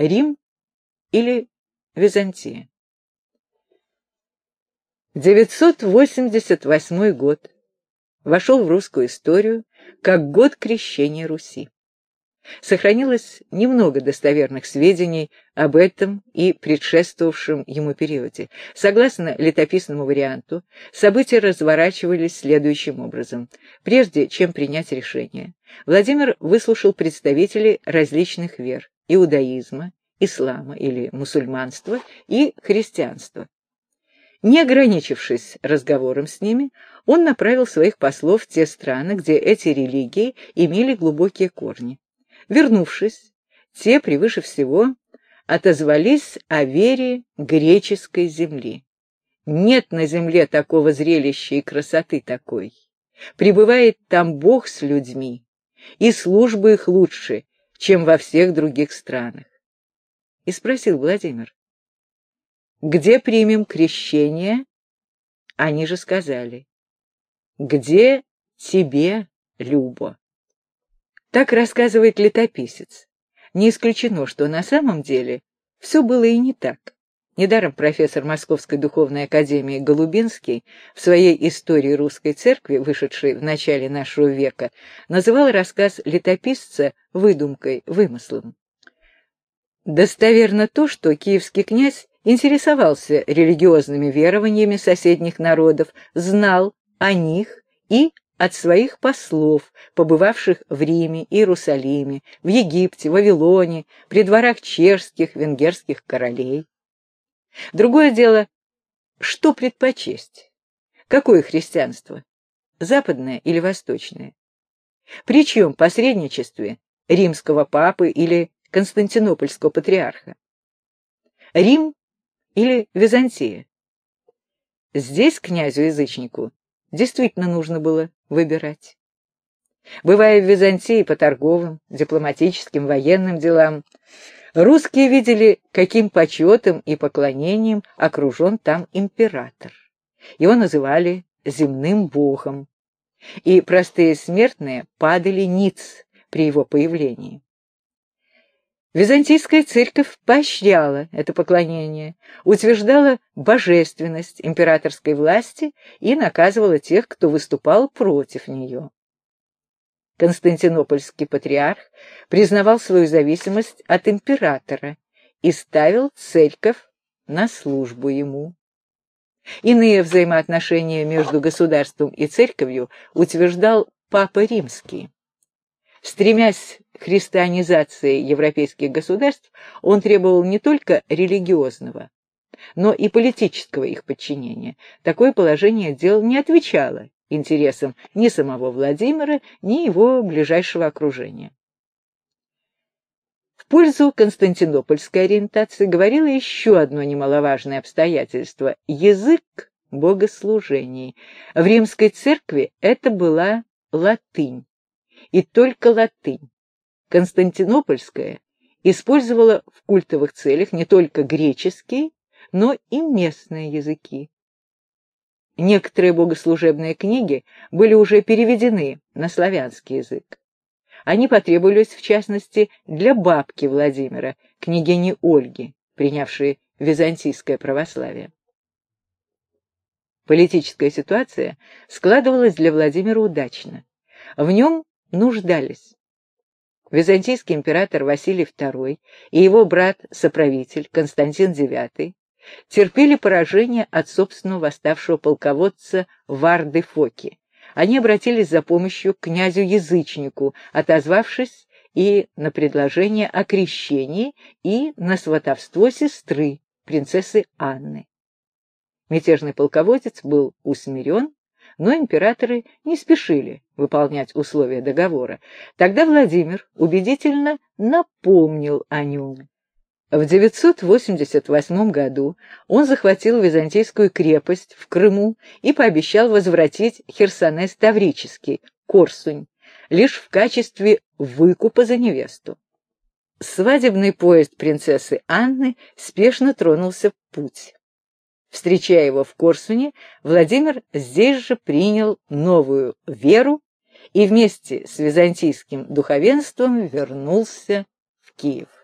Рим или Византия? 988 год вошел в русскую историю как год крещения Руси. Сохранилось немного достоверных сведений об этом и предшествовавшем ему периоде. Согласно летописному варианту, события разворачивались следующим образом. Прежде чем принять решение, Владимир выслушал представителей различных вер – иудаизма, ислама или мусульманства и христианства. Не ограничившись разговором с ними, он направил своих послов в те страны, где эти религии имели глубокие корни. Вернувшись, те превыше всего отозвались о вере греческой земли. Нет на земле такого зрелища и красоты такой. Пребывает там Бог с людьми, и службы их лучше, чем во всех других странах. И спросил Владимир, где примем крещение? Они же сказали, где тебе, Любо? Так рассказывает летописец. Не исключено, что на самом деле все было и не так. Недаром профессор Московской духовной академии Голубинский в своей истории русской церкви, вышедшей в начале нашего века, называл рассказ летописца выдумкой, вымыслом. Достоверно то, что киевский князь интересовался религиозными верованиями соседних народов, знал о них и от своих послов, побывавших в Риме, Иерусалиме, в Египте, Вавилоне, при дворах чешских, венгерских королей. Другое дело, что предпочесть? Какое христианство? Западное или восточное? При чьем посредничестве римского папы или константинопольского патриарха? Рим или Византия? Здесь князю-язычнику действительно нужно было выбирать. Бывая в Византии по торговым, дипломатическим, военным делам, русские видели, каким почетом и поклонением окружен там император. Его называли земным богом, и простые смертные падали ниц при его появлении. Византийская церковь поощряла это поклонение, утверждала божественность императорской власти и наказывала тех, кто выступал против нее. Константинопольский патриарх признавал свою зависимость от императора и ставил церковь на службу ему. Иные взаимоотношения между государством и церковью утверждал Папа Римский. Стремясь к христианизации европейских государств, он требовал не только религиозного, но и политического их подчинения. Такое положение дел не отвечало интересам ни самого Владимира, ни его ближайшего окружения. В пользу константинопольской ориентации говорило еще одно немаловажное обстоятельство – язык богослужений. В римской церкви это была латынь и только латынь. Константинопольская использовала в культовых целях не только греческие, но и местные языки. Некоторые богослужебные книги были уже переведены на славянский язык. Они потребовались, в частности, для бабки Владимира, княгини Ольги, принявшей византийское православие. Политическая ситуация складывалась для Владимира удачно. В нем нуждались. Византийский император Василий II и его брат-соправитель Константин IX терпели поражение от собственного восставшего полководца Варды Фоки. Они обратились за помощью к князю-язычнику, отозвавшись и на предложение о крещении, и на сватовство сестры, принцессы Анны. Мятежный полководец был усмирен но императоры не спешили выполнять условия договора. Тогда Владимир убедительно напомнил о нем. В 988 году он захватил византийскую крепость в Крыму и пообещал возвратить Херсонес Таврический, Корсунь, лишь в качестве выкупа за невесту. Свадебный поезд принцессы Анны спешно тронулся в путь. Встречая его в Корсуне, Владимир здесь же принял новую веру и вместе с византийским духовенством вернулся в Киев.